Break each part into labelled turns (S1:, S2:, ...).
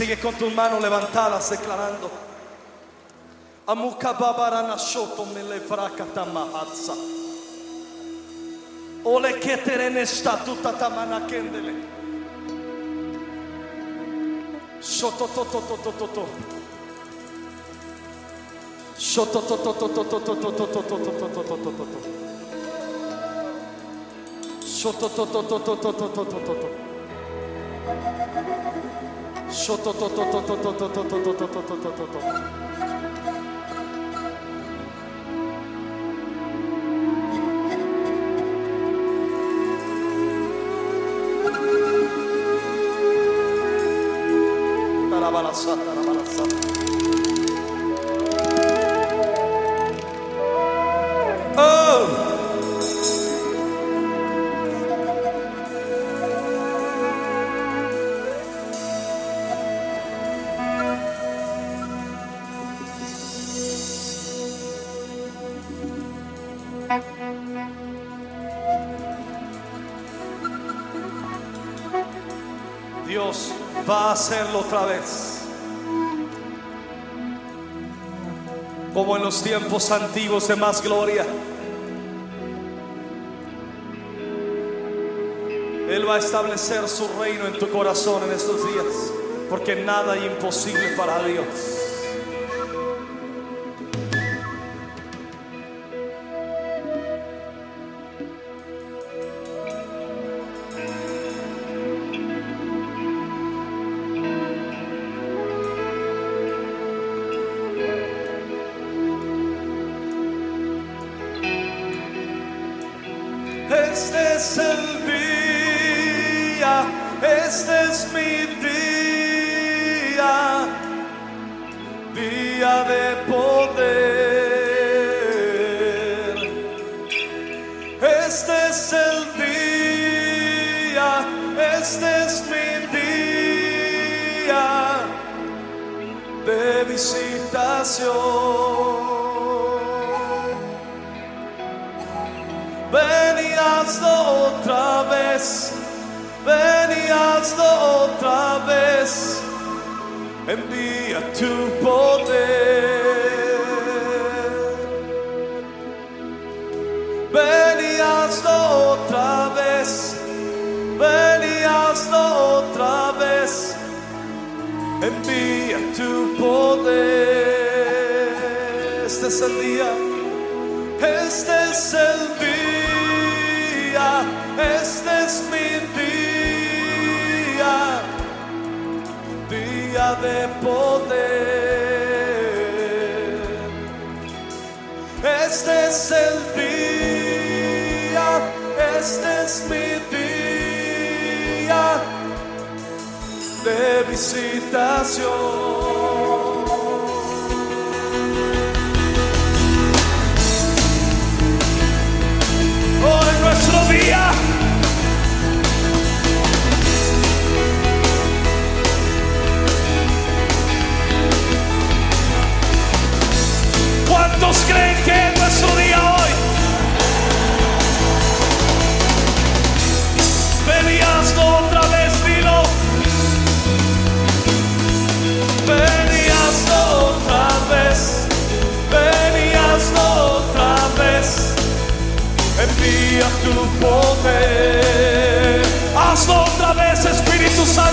S1: Sigue con tus manos levantadas declarando. Amuka babarana shoto mele frakata mahatsa. Ole keterene statuta tamana kendele. Shoto to to to to to to. Shoto to to to to to to to to to to to to to to to to. Shoto to to to to to to to to to to. To Santa, la mala santa. Dios va a hacerlo otra vez. Como en los tiempos antiguos de más gloria. Él va a establecer su reino en tu corazón en estos días. Porque nada hay imposible para Dios. Este es el día, este es mi día, día de poder. Este es el día, este es mi día de visitación. Ven hazlo otra vez, ven y hazlo otra vez, envía tu poder. Ven y hazlo otra vez, ven y hazlo otra vez, envía tu poder. Este es el día. Este es el día, este es mi día, día de poder. Este es el día, este es mi día de visitación. Envía tu poder. Hazlo otra vez, Espíritu Santo.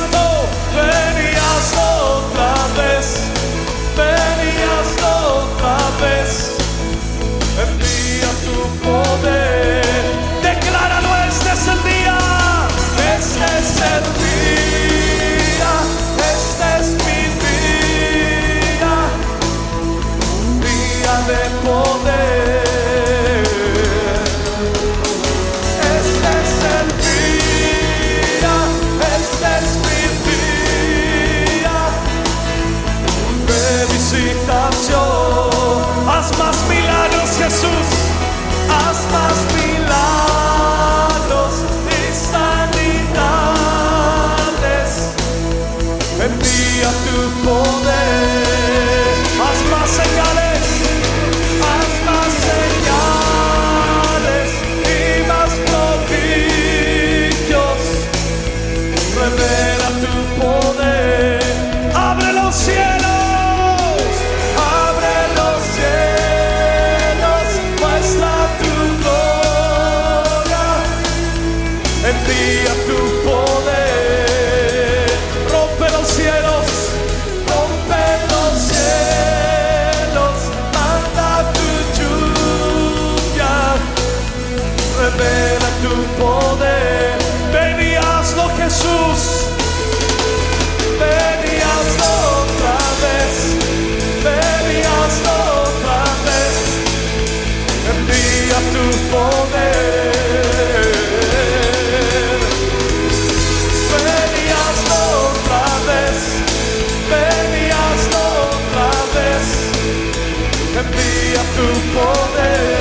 S1: Envía tu poder.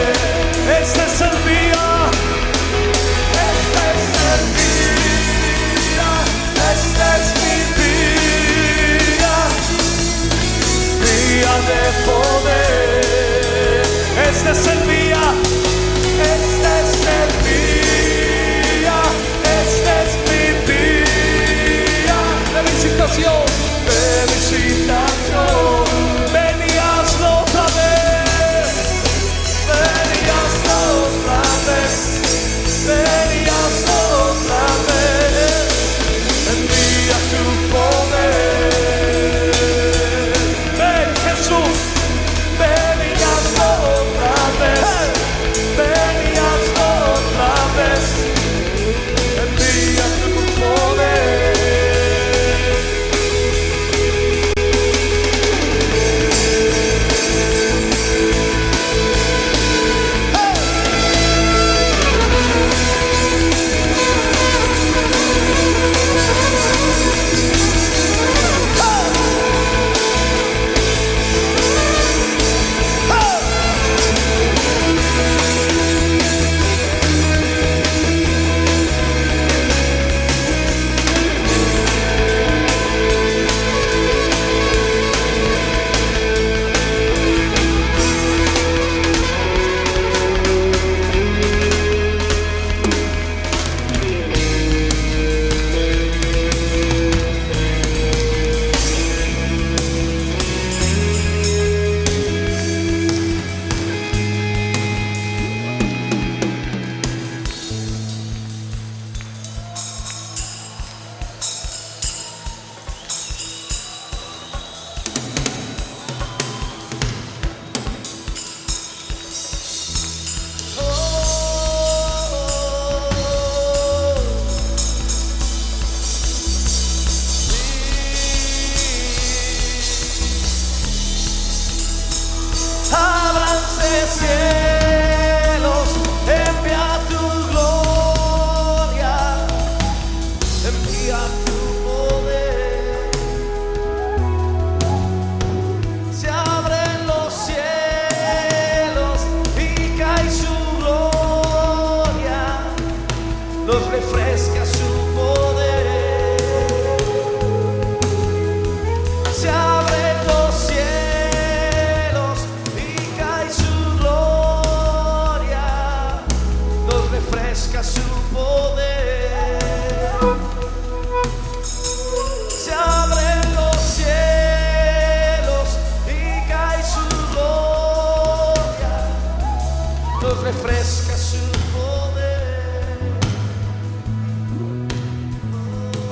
S1: Nos refresca su poder.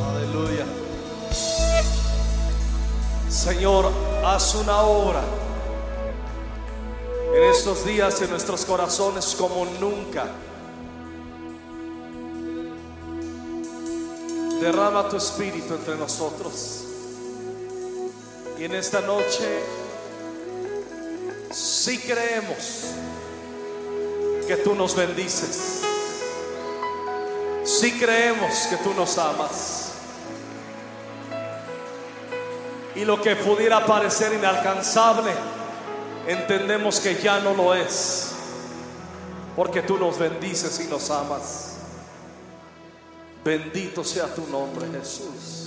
S1: Aleluya. Señor, haz una obra en estos días en nuestros corazones como nunca. Derrama tu espíritu entre nosotros. Y en esta noche, si creemos que tú nos bendices, si creemos que tú nos amas. Y lo que pudiera parecer inalcanzable, entendemos que ya no lo es. Porque tú nos bendices y nos amas. Bendito sea tu nombre, Jesús.